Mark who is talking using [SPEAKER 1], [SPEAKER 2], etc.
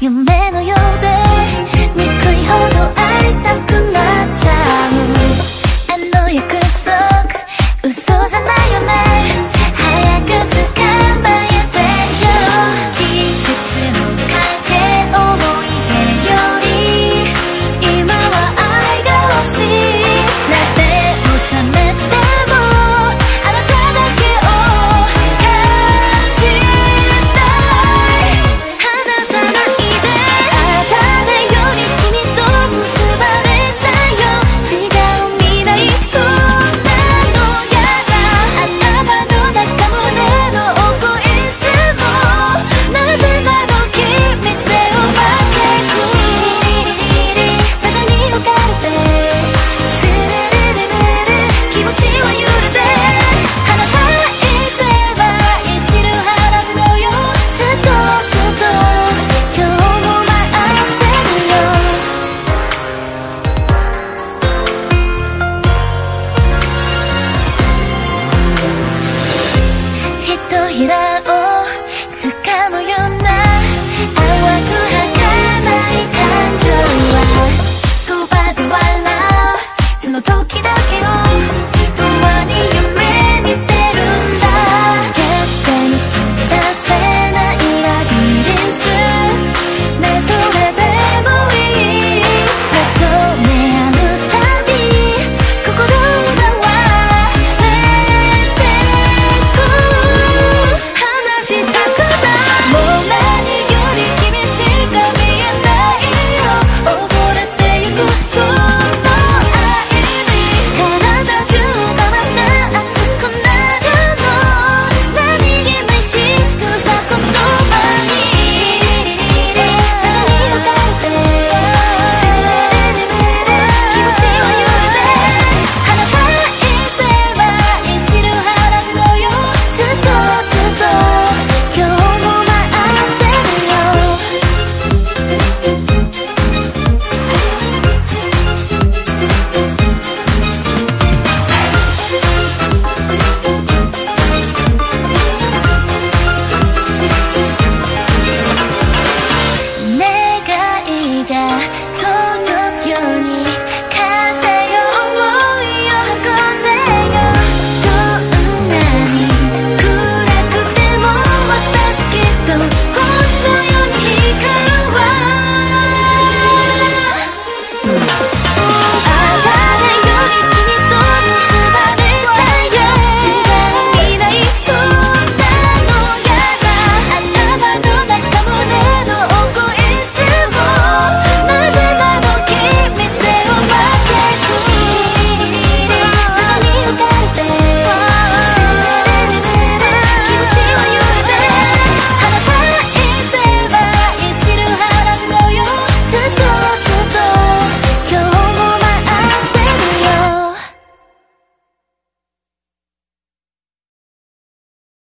[SPEAKER 1] 夢のようで憎いほど会いたくなっちゃう。あの約束嘘じゃないよね。